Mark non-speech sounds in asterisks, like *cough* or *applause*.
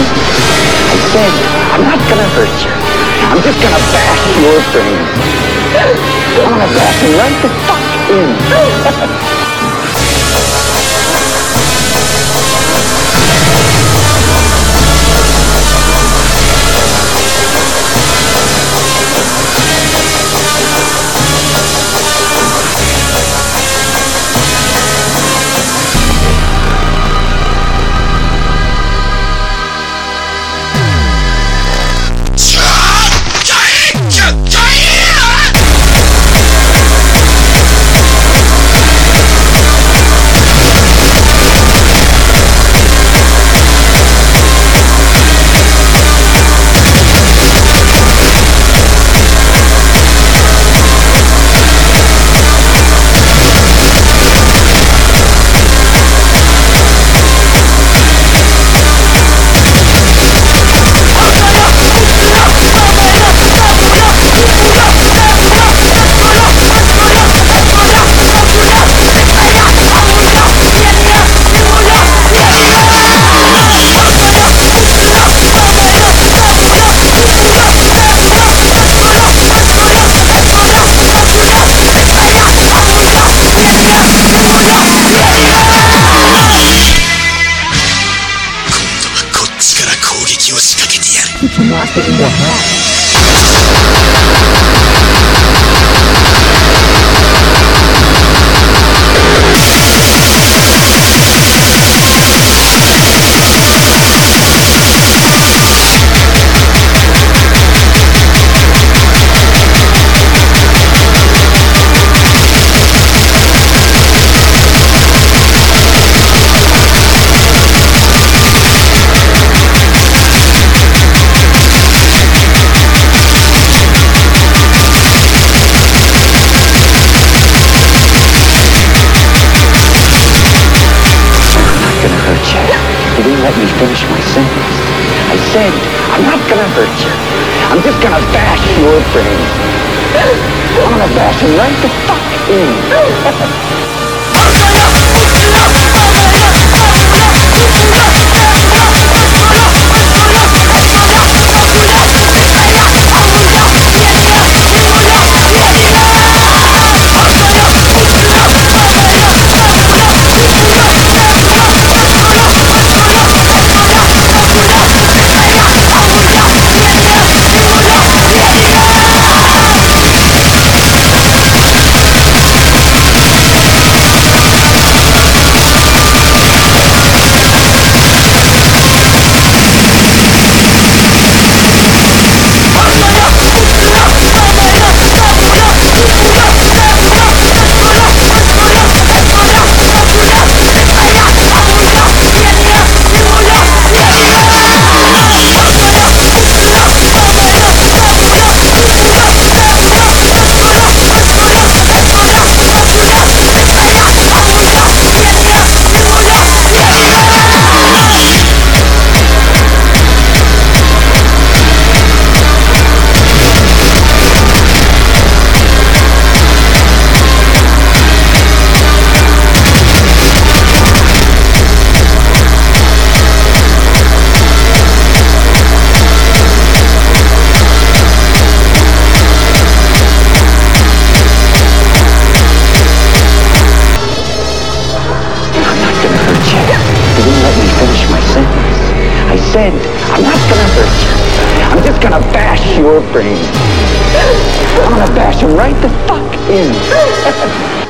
I said, I'm not gonna hurt you. I'm just gonna bash your brains. I'm gonna bash them right the fuck in. *laughs* You didn't let me finish my sentence. I said, I'm not gonna hurt you. I'm just gonna bash your brains. I'm gonna bash them right the fuck in. *laughs* I'm not gonna hurt you. I'm just gonna bash your brains. I'm gonna bash them right the fuck in. *laughs*